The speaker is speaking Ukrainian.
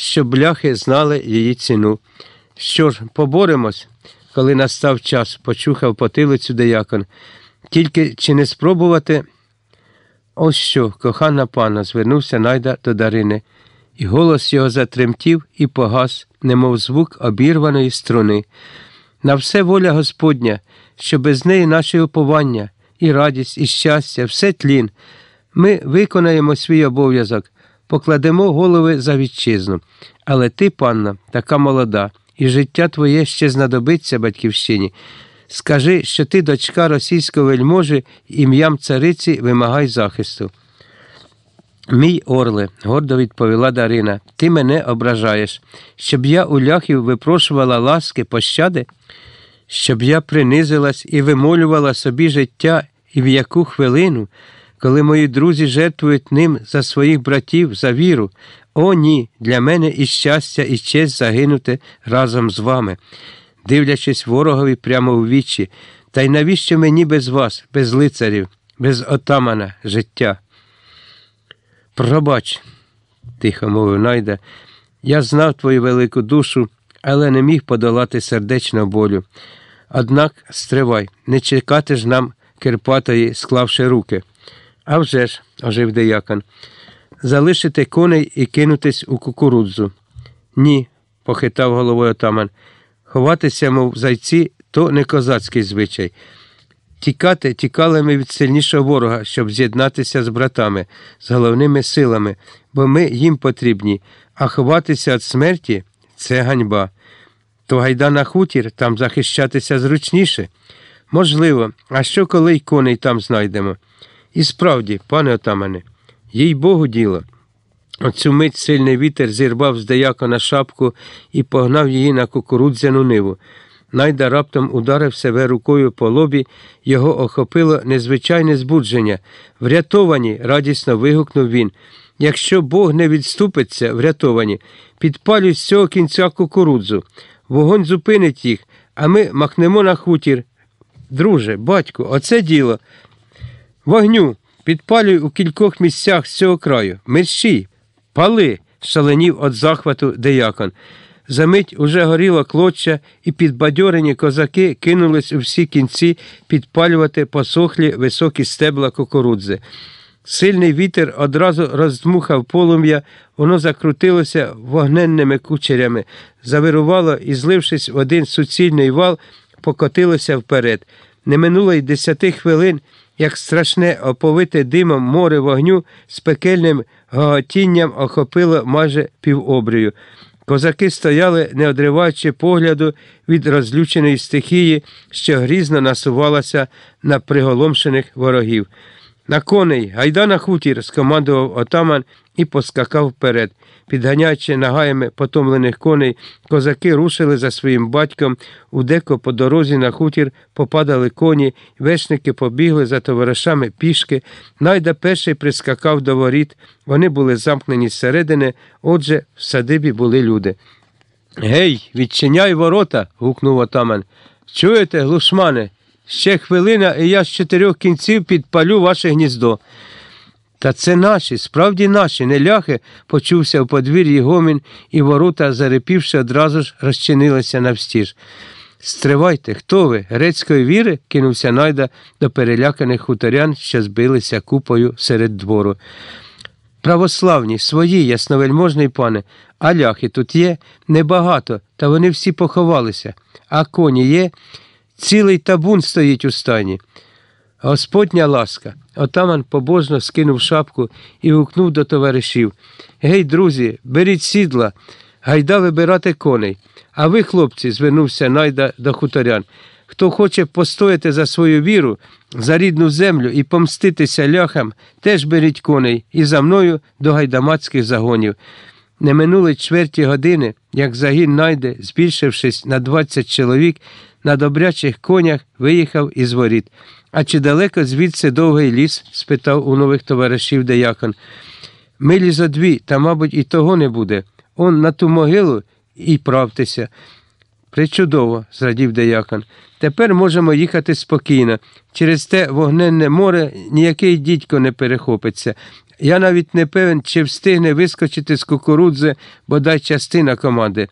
щоб ляхи знали її ціну. Що ж, поборемось, коли настав час, почухав потилицю деякон. Тільки чи не спробувати? Ось що, кохана пана, звернувся найда до Дарини, і голос його затремтів і погас, немов звук обірваної струни. На все воля Господня, що без неї наше уповання, і радість, і щастя, все тлін. Ми виконаємо свій обов'язок, покладемо голови за вітчизну. Але ти, панна, така молода, і життя твоє ще знадобиться батьківщині. Скажи, що ти дочка російського вельможі, ім'ям цариці вимагай захисту. Мій орле, гордо відповіла Дарина, ти мене ображаєш, щоб я у ляхів випрошувала ласки, пощади, щоб я принизилась і вимолювала собі життя і в яку хвилину, коли мої друзі жертвують ним за своїх братів, за віру. О, ні, для мене і щастя, і честь загинути разом з вами, дивлячись ворогові прямо у вічі, та й навіщо мені без вас, без лицарів, без отамана життя? Пробач, тихо мовив Найда, я знав твою велику душу, але не міг подолати сердечного болю. Однак стривай, не чекати ж нам Кирпатої, склавши руки. «А вже ж», – ожив деякон, залишити коней і кинутись у кукурудзу. Ні, похитав головою отаман. Ховатися, мов зайці, то не козацький звичай. Тікати тікали ми від сильнішого ворога, щоб з'єднатися з братами, з головними силами, бо ми їм потрібні, а ховатися від смерті це ганьба. То гайда на хутір там захищатися зручніше. Можливо, а що коли й коней там знайдемо? І справді, пане отамане, їй Богу діло. Оцю мить сильний вітер зірвав з деякона шапку і погнав її на кукурудзяну ниву. Найда раптом ударив себе рукою по лобі, його охопило незвичайне збудження. Врятовані, радісно вигукнув він. Якщо Бог не відступиться, врятовані, підпалюй з цього кінця кукурудзу. Вогонь зупинить їх, а ми махнемо на хутір. Друже, батько, оце діло. Вогню, підпалюй у кількох місцях з цього краю. Мерщій, пали, шаленів від захвату деякон. Замить уже горіло клоччя, і підбадьорені козаки кинулись у всі кінці підпалювати посохлі високі стебла кукурудзи. Сильний вітер одразу роздмухав полум'я, воно закрутилося вогненними кучерями, завирувало і, злившись в один суцільний вал, покотилося вперед. Не минуло й десяти хвилин, як страшне оповите димом море вогню з пекельним гоготінням охопило майже півобрію. Козаки стояли, не одриваючи погляду від розлюченої стихії, що грізно насувалася на приголомшених ворогів. На коней, гайда на хутір, скомандував отаман і поскакав вперед. Підганяючи нагаями потомлених коней, козаки рушили за своїм батьком, удеко по дорозі на хутір попадали коні, вершники побігли за товаришами пішки. Найда перший прискакав до воріт. Вони були замкнені зсередини, отже, в садибі були люди. Гей, відчиняй ворота. гукнув отаман. Чуєте, глушмане? Ще хвилина, і я з чотирьох кінців підпалю ваше гніздо. Та це наші, справді наші, не ляхи, почувся в подвір'ї гомін, і ворота, зарепівши, одразу ж розчинилися навстіж. Стривайте, хто ви? Грецької віри? кинувся найда до переляканих хуторян, що збилися купою серед двору. Православні, свої, ясновельможний пане, а ляхи тут є небагато, та вони всі поховалися. А коні є, цілий табун стоїть у стані. Господня ласка. Отаман побожно скинув шапку і гукнув до товаришів Гей, друзі, беріть сідла, гайда вибирати коней. А ви, хлопці, звернувся найда до хуторян. Хто хоче постояти за свою віру, за рідну землю і помститися ляхам, теж беріть коней і за мною до гайдамацьких загонів. Не минули чверті години, як загін найде, збільшившись на 20 чоловік, на добрячих конях виїхав із воріт. А чи далеко звідси довгий ліс? спитав у нових товаришів деякон. Милі за дві, та, мабуть, і того не буде. Он на ту могилу і правтеся. Причудово, зрадів деякон. Тепер можемо їхати спокійно. Через те вогненне море ніякий дідько не перехопиться. Я навіть не певен, чи встигне вискочити з кукурудзи бодай частина команди.